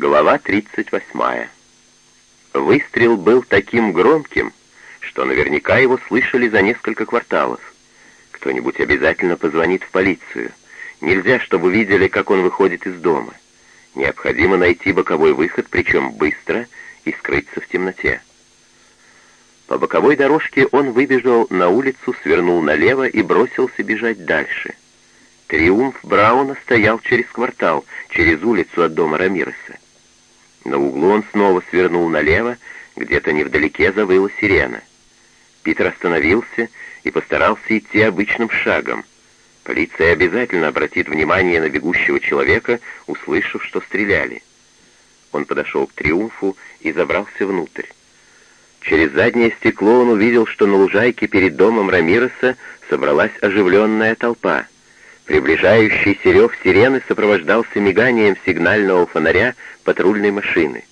Глава 38. Выстрел был таким громким, что наверняка его слышали за несколько кварталов. Кто-нибудь обязательно позвонит в полицию. Нельзя, чтобы видели, как он выходит из дома. Необходимо найти боковой выход, причем быстро, и скрыться в темноте. По боковой дорожке он выбежал на улицу, свернул налево и бросился бежать дальше. Триумф Брауна стоял через квартал, через улицу от дома Рамиреса. На углу он снова свернул налево, где-то невдалеке завыла сирена. Питер остановился и постарался идти обычным шагом. Полиция обязательно обратит внимание на бегущего человека, услышав, что стреляли. Он подошел к «Триумфу» и забрался внутрь. Через заднее стекло он увидел, что на лужайке перед домом Рамиреса собралась оживленная толпа — Приближающийся рев сирены сопровождался миганием сигнального фонаря патрульной машины.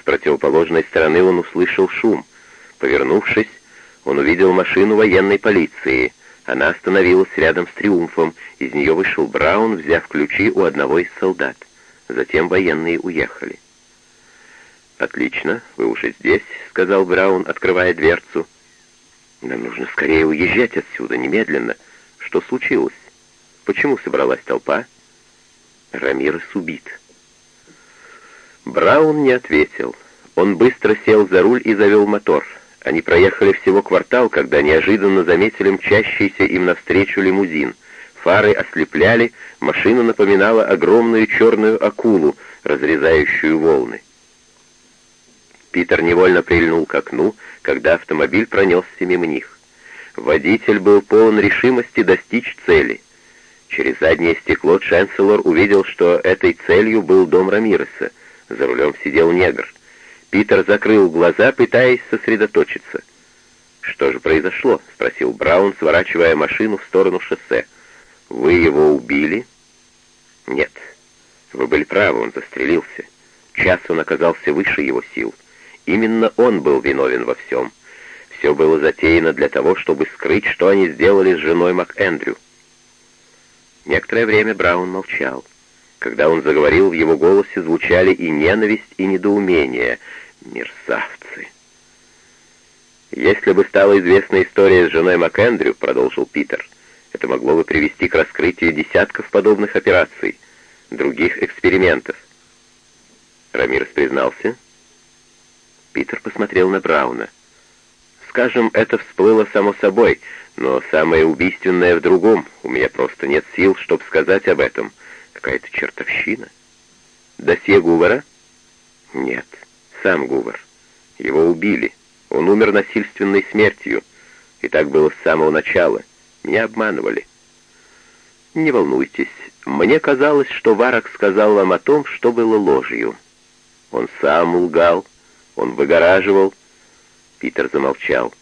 С противоположной стороны он услышал шум. Повернувшись, он увидел машину военной полиции. Она остановилась рядом с «Триумфом». Из нее вышел Браун, взяв ключи у одного из солдат. Затем военные уехали. «Отлично, вы уже здесь», — сказал Браун, открывая дверцу. «Нам нужно скорее уезжать отсюда, немедленно. Что случилось?» Почему собралась толпа? Рамирес убит. Браун не ответил. Он быстро сел за руль и завел мотор. Они проехали всего квартал, когда неожиданно заметили мчащийся им навстречу лимузин. Фары ослепляли, машина напоминала огромную черную акулу, разрезающую волны. Питер невольно прильнул к окну, когда автомобиль пронесся мимо них. Водитель был полон решимости достичь цели — Через заднее стекло Ченселор увидел, что этой целью был дом Рамиреса. За рулем сидел негр. Питер закрыл глаза, пытаясь сосредоточиться. «Что же произошло?» — спросил Браун, сворачивая машину в сторону шоссе. «Вы его убили?» «Нет. Вы были правы, он застрелился. Час он оказался выше его сил. Именно он был виновен во всем. Все было затеяно для того, чтобы скрыть, что они сделали с женой МакЭндрю. Некоторое время Браун молчал. Когда он заговорил, в его голосе звучали и ненависть, и недоумение. Мерзавцы! «Если бы стала известна история с женой МакЭндрю», — продолжил Питер, — «это могло бы привести к раскрытию десятков подобных операций, других экспериментов». Рамирес признался. Питер посмотрел на Брауна. «Скажем, это всплыло само собой, но самое убийственное в другом. У меня просто нет сил, чтобы сказать об этом. Какая-то чертовщина. Досье Гувара? Нет, сам Гувар. Его убили. Он умер насильственной смертью. И так было с самого начала. Меня обманывали. Не волнуйтесь. Мне казалось, что Варак сказал вам о том, что было ложью. Он сам лгал. Он выгораживал. Питер замолчал.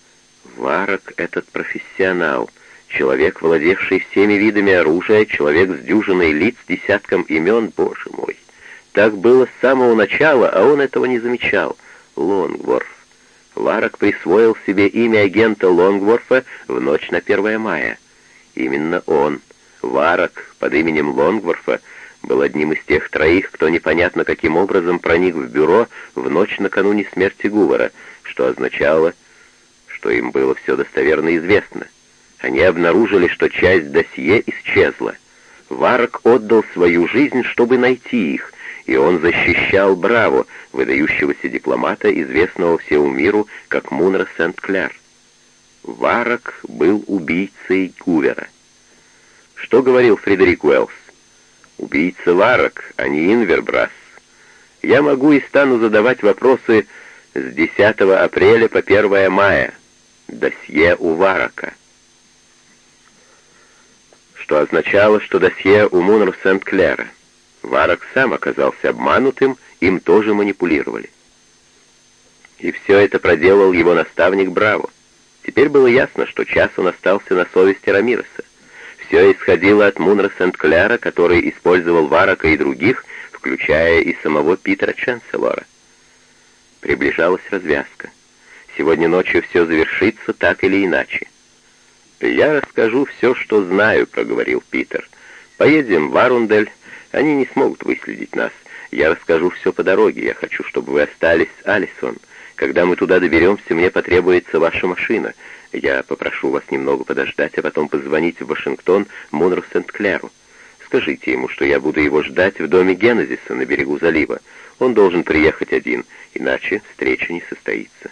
Варок этот профессионал, человек, владевший всеми видами оружия, человек с дюжиной лиц, десятком имен, боже мой. Так было с самого начала, а он этого не замечал. Лонгворф. Варок присвоил себе имя агента Лонгворфа в ночь на 1 мая. Именно он, Варок, под именем Лонгворфа, был одним из тех троих, кто непонятно каким образом проник в бюро в ночь накануне смерти Гувара, что означало что им было все достоверно известно. Они обнаружили, что часть досье исчезла. Варк отдал свою жизнь, чтобы найти их, и он защищал Браво, выдающегося дипломата, известного всему миру как Мунра Сент-Кляр. Варок был убийцей Гувера. Что говорил Фредерик Уэллс? «Убийца Варок, а не Инвербрас. Я могу и стану задавать вопросы с 10 апреля по 1 мая, досье у Варака. Что означало, что досье у Мунр Сент-Клера. Варак сам оказался обманутым, им тоже манипулировали. И все это проделал его наставник Браво. Теперь было ясно, что час он остался на совести Рамиреса. Все исходило от Мунра Сент-Кляра, который использовал Варака и других, включая и самого Питера Ченселора. Приближалась развязка. Сегодня ночью все завершится так или иначе. «Я расскажу все, что знаю», — проговорил Питер. «Поедем в Арундель. Они не смогут выследить нас. Я расскажу все по дороге. Я хочу, чтобы вы остались с Алисон. Когда мы туда доберемся, мне потребуется ваша машина. Я попрошу вас немного подождать, а потом позвонить в Вашингтон Монро Сент-Клеру. Скажите ему, что я буду его ждать в доме Генезиса на берегу залива. Он должен приехать один, иначе встреча не состоится».